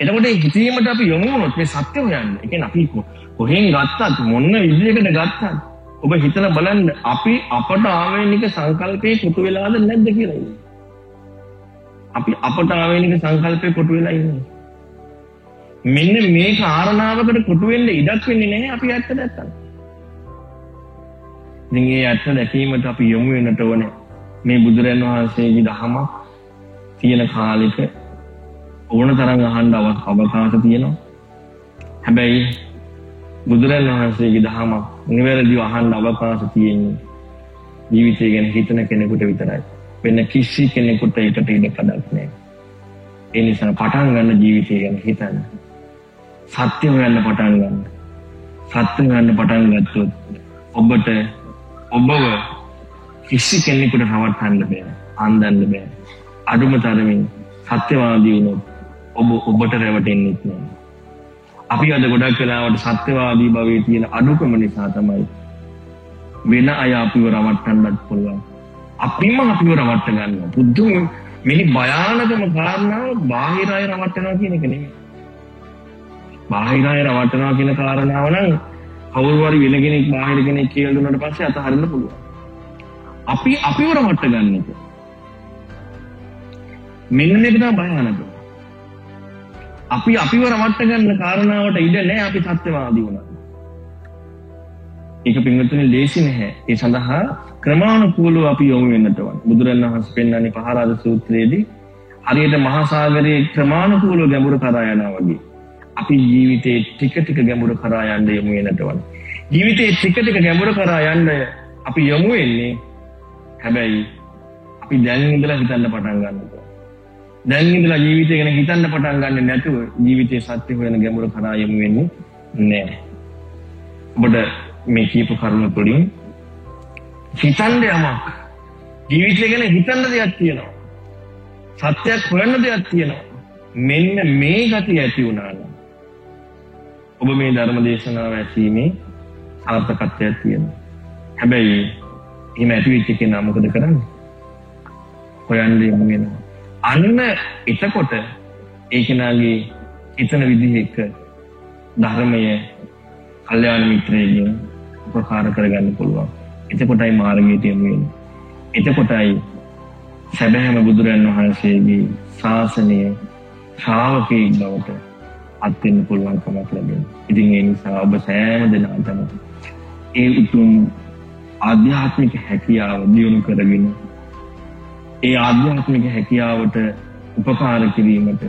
එතකොට හිතීමට අපි යොමු වුණොත් මේ සත්‍ය හොයන්න. ඒ කියන්නේ අපි කොහෙන් ගත්තත් මොන විදියකට ගත්තත් ඔබ හිතලා බලන්න අපි අපට ආවේනික සංකල්පේ කොටු වෙලාද නැද්ද කියලා ඉන්නේ. අපි අපට ආවේනික සංකල්පේ කොටු වෙලා ඉන්නේ. මෙන්න මේ කාරණාවකට කොටු වෙන්න ඉඩක් වෙන්නේ නැහැ අපි ඇත්ත නැත්තම්. ඉතින් ඒ ඇත්ත දැකීමට අපි යොමු වෙන්නට ඕනේ. මේ බුදුරන් වහන්සේගේ දහමක් තියෙන කාලෙක ඕන තරම් අහන්න අවකාශ තියෙනවා. හැබැයි බුදුරන් වහන්සේගේ දහමක් නිවැරදිව අහන්න අවකාශ තියෙන්නේ ජීවිතය ගැන හිතන කෙනෙකුට විතරයි. වෙන කිසි කෙනෙකුට ඒකට ඉඩ කඩක් නැහැ. ඒ නිසා පටන් ගන්න ජීවිතය ගැන හිතන්න. සත්‍ය හොයන්න පටන් ගන්න. සත්‍ය හොයන්න පටන් ගත්තොත් ඔබට ඔබව කිසි කෙනෙකුට රවට්ටන්න බෑ. අන්දන්න බෑ. අඩුම තරමින් සත්‍යවාදී වුණොත් ඔබ ඔබට රැවටෙන්නෙත් නෑ. අපි අද ගොඩක් වෙලාවට සත්‍යවාදී භවයේ තියෙන අඩුකම නිසා තමයි වෙන අය අපිව රවට්ටන්නත් පුළුවන්. අපිම අපිව රවට්ට ගන්නවා. බුද්ධ මෙහි භයානකම කාරණාව බාහිර අය රවට්ටනවා කියන එක නෙමෙයි. බාහිර අය රවට්ටනවා කියන කාරණාව නම් කවුරු හරි වෙන කෙනෙක් බාහිර කෙනෙක් කියලා දුන්නාට පස්සේ අතහරින්න පුළුවන්. අපි අපිව රවට්ට ගන්න එක. මෙන්න මේක තමයි භයානක. අපි අපිව රවට්ට ගන්න කාරණාවට ඉඩ නැහැ අපි සත්‍යවාදී වුණා. ඒක පින්වත්නි ලේසි නැහැ. ඒ සඳහා ක්‍රමානුකූලව අපි යොමු වෙන්නට ඕන. බුදුරණවහන්සේ පෙන්වන්නේ පහරාද සූත්‍රයේදී හරියට මහා සාගරයේ ක්‍රමානුකූලව ගැඹුරු කරා යනවා වගේ. අපි ජීවිතේ ටික ටික ගැඹුරු කරා යන්න යමු වෙනට ඕන. ජීවිතේ ටික ටික ගැඹුරු කරා යන්න අපි යමු වෙන්නේ හැබැයි අපි දැන් ඉඳලා හිතන්න පටන් ගන්නවා. දැන් ඉඳලා ජීවිතය ගැන හිතන්න පටන් ගන්න නැතුව ජීවිතේ සත්‍ය හොයන ගැඹුරු කරා යමු වෙන්නේ නැහැ. ඔබට මේ කියපු කරුණ තුළින් හිතන්න යමක් ජීවිතය ගැන හිතන්න දෙයක් තියෙනවා. සත්‍යයක් හොයන්න දෙයක් තියෙනවා. මෙන්න මේ ගතිය ඇති වුණා නම් ඔබ මේ ධර්ම දේශනාව ඇසීමේ සාර්ථකත්වයක් තියෙනවා. හැබැයි එහෙම ඇති වෙච්ච කෙනා මොකද කරන්නේ? හොයන්න යමු වෙනවා. අන්න එතකොට ඒ කෙනාගේ හිතන විදිහ එක ධර්මය කල්යාණ මිත්‍රයෙක්ගෙන් උපකාර කරගන්න පුළුවන්. එතකොටයි මාර්ගයට යමු වෙන්නේ. එතකොටයි සැබෑම බුදුරන් වහන්සේගේ ශාසනය ශ්‍රාවකයෙක් බවට පත් වෙන්න පුළුවන්කමක් ලැබෙනවා. ඉතින් ඒ නිසා ඔබ සෑම දිනකටම ඒ උතුම් ආධ්‍යාත්මික හැකියාව දියුණු කරගෙන ඒ ආධ්‍යාත්මික හැකියාවට උපකාර කිරීමට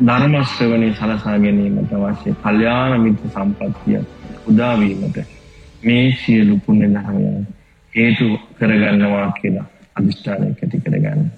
ධර්ම ශ්‍රවණේ සලසා ගැනීමට අවශ්‍ය කල්යාණ මිත්‍ර සම්පත්තිය උදා වීමට මේ සියලු පුණ්‍ය ධර්මයන් හේතු කරගන්නවා කියලා අදිෂ්ඨානයක් ඇති කරගන්න.